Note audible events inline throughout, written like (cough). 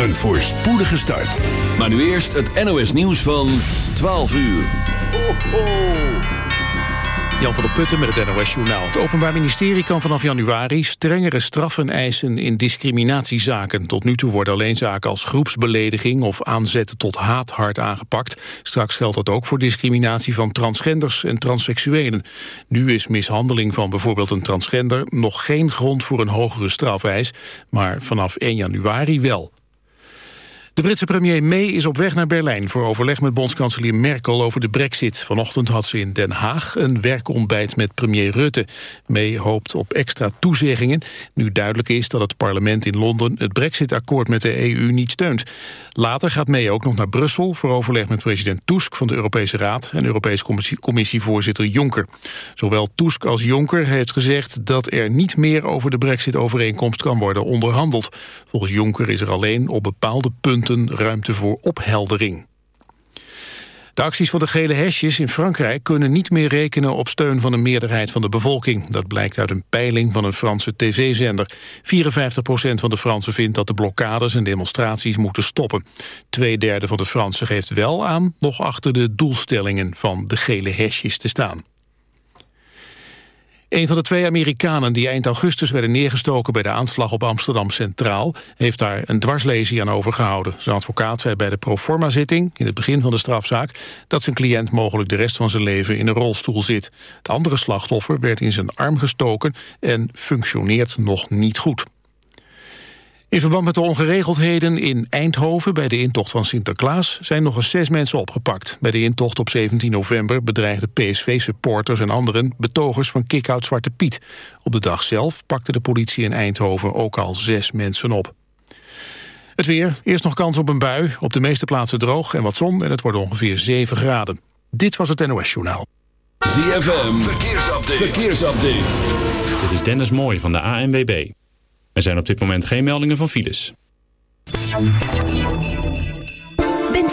Een voorspoedige start. Maar nu eerst het NOS nieuws van 12 uur. Ho, ho. Jan van der Putten met het NOS-journaal. Het Openbaar Ministerie kan vanaf januari strengere straffen eisen in discriminatiezaken. Tot nu toe worden alleen zaken als groepsbelediging of aanzetten tot haat hard aangepakt. Straks geldt dat ook voor discriminatie van transgenders en transseksuelen. Nu is mishandeling van bijvoorbeeld een transgender nog geen grond voor een hogere strafeis, maar vanaf 1 januari wel. De Britse premier May is op weg naar Berlijn... voor overleg met bondskanselier Merkel over de brexit. Vanochtend had ze in Den Haag een werkontbijt met premier Rutte. May hoopt op extra toezeggingen... nu duidelijk is dat het parlement in Londen... het brexitakkoord met de EU niet steunt. Later gaat May ook nog naar Brussel... voor overleg met president Tusk van de Europese Raad... en Europese commissie commissievoorzitter Juncker. Zowel Tusk als Juncker heeft gezegd... dat er niet meer over de brexit-overeenkomst kan worden onderhandeld. Volgens Juncker is er alleen op bepaalde punten ruimte voor opheldering. De acties van de gele hesjes in Frankrijk kunnen niet meer rekenen op steun van een meerderheid van de bevolking. Dat blijkt uit een peiling van een Franse tv-zender. 54% van de Fransen vindt dat de blokkades en demonstraties moeten stoppen. Tweederde van de Fransen geeft wel aan nog achter de doelstellingen van de gele hesjes te staan. Een van de twee Amerikanen die eind augustus werden neergestoken bij de aanslag op Amsterdam Centraal heeft daar een dwarslesie aan overgehouden. Zijn advocaat zei bij de proforma-zitting in het begin van de strafzaak dat zijn cliënt mogelijk de rest van zijn leven in een rolstoel zit. Het andere slachtoffer werd in zijn arm gestoken en functioneert nog niet goed. In verband met de ongeregeldheden in Eindhoven bij de intocht van Sinterklaas zijn nog eens zes mensen opgepakt. Bij de intocht op 17 november bedreigden PSV-supporters en anderen betogers van Kickout Zwarte Piet. Op de dag zelf pakte de politie in Eindhoven ook al zes mensen op. Het weer, eerst nog kans op een bui, op de meeste plaatsen droog en wat zon en het wordt ongeveer 7 graden. Dit was het NOS Journaal. ZFM, verkeersupdate. verkeersupdate. Dit is Dennis Mooij van de ANWB. Er zijn op dit moment geen meldingen van files.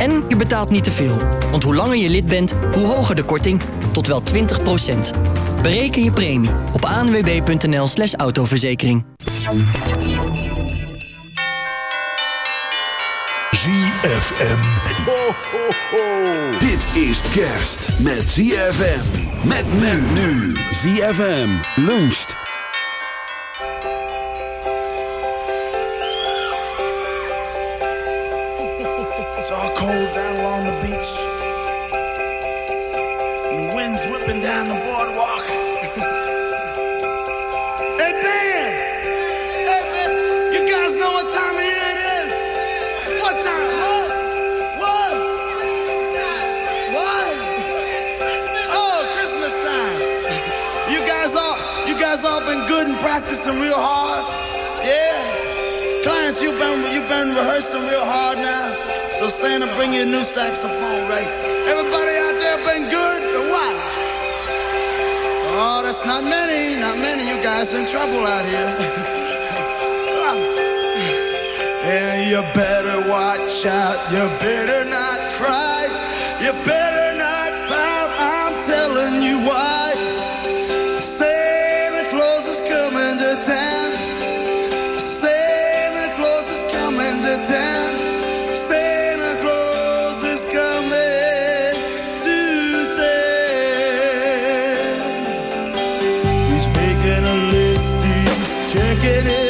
En je betaalt niet te veel. Want hoe langer je lid bent, hoe hoger de korting. Tot wel 20% Bereken je premie op anwb.nl slash autoverzekering. ZFM. Ho, ho, ho. Dit is kerst met ZFM. Met men nu. ZFM luncht. It's down along the beach. And the wind's whipping down the boardwalk. (laughs) hey, man! Hey, man! You guys know what time of year it is? What time? What? What? What? Oh, Christmas time. You guys all, you guys all been good and practicing real hard? Yeah? Clients, you've been, you've been rehearsing real hard now. So Santa, bring you a new saxophone, right? Everybody out there been good or what? Oh, that's not many, not many. You guys in trouble out here. (laughs) Yeah, you better watch out. You better not cry. You better. get it.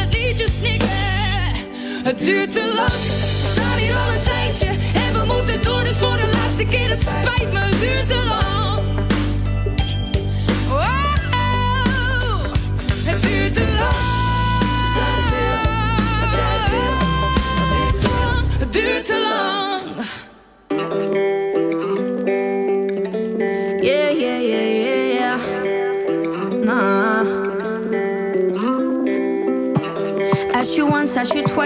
Het duurt te lang, we staan hier al een tijdje. En we moeten door, dus voor de laatste keer. Het spijt me, het duurt te lang. Wow, het duurt te lang. Sta stil. Het duurt te lang.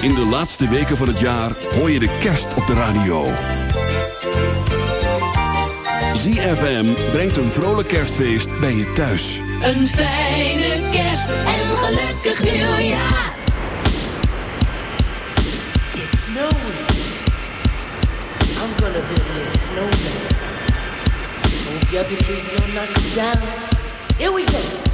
In de laatste weken van het jaar hoor je de kerst op de radio. ZFM brengt een vrolijk kerstfeest bij je thuis. Een fijne kerst en een gelukkig nieuwjaar. It's snowing. I'm gonna build me a snowman. Hope your pictures naar knock down. Here we go.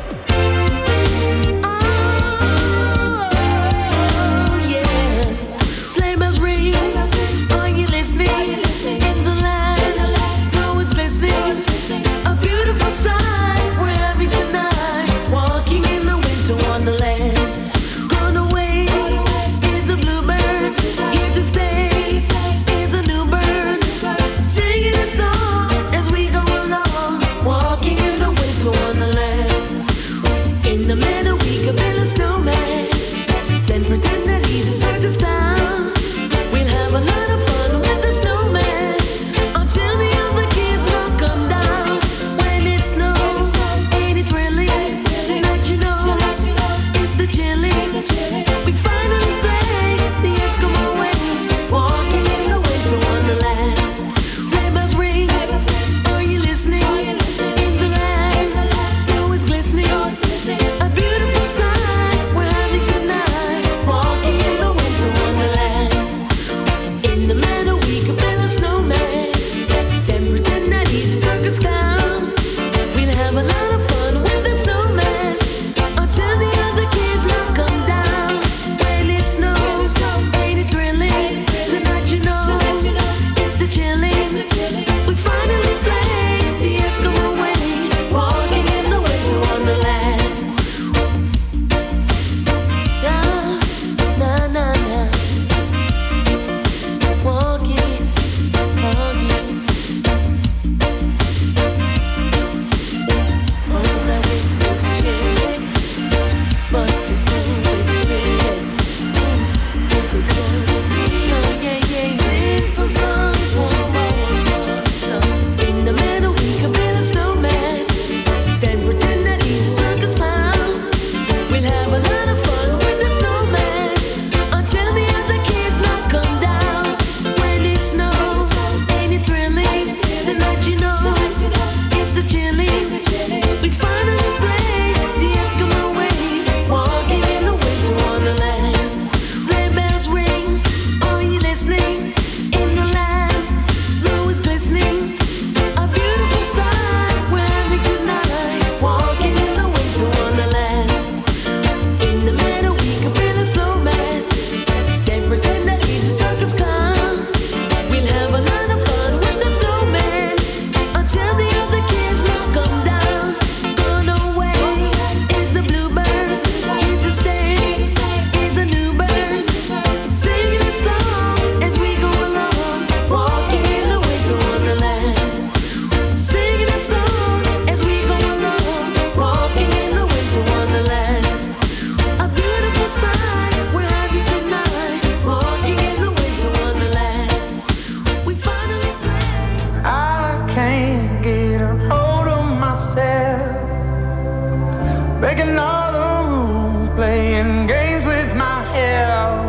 breaking all the rules, playing games with my health.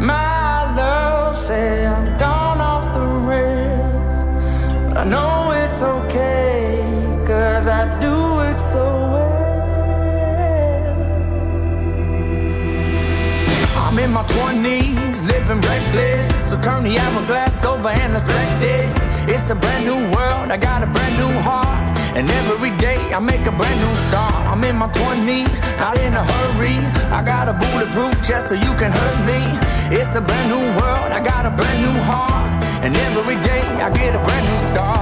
My love said I've gone off the rails, but I know it's okay, cause I do it so well. I'm in my 20s, living reckless, so turn the hourglass over and let's let this. It's a brand new world, I got a brand new heart. And every day I make a brand new start. I'm in my 20s, not in a hurry. I got a bulletproof chest so you can hurt me. It's a brand new world, I got a brand new heart. And every day I get a brand new start.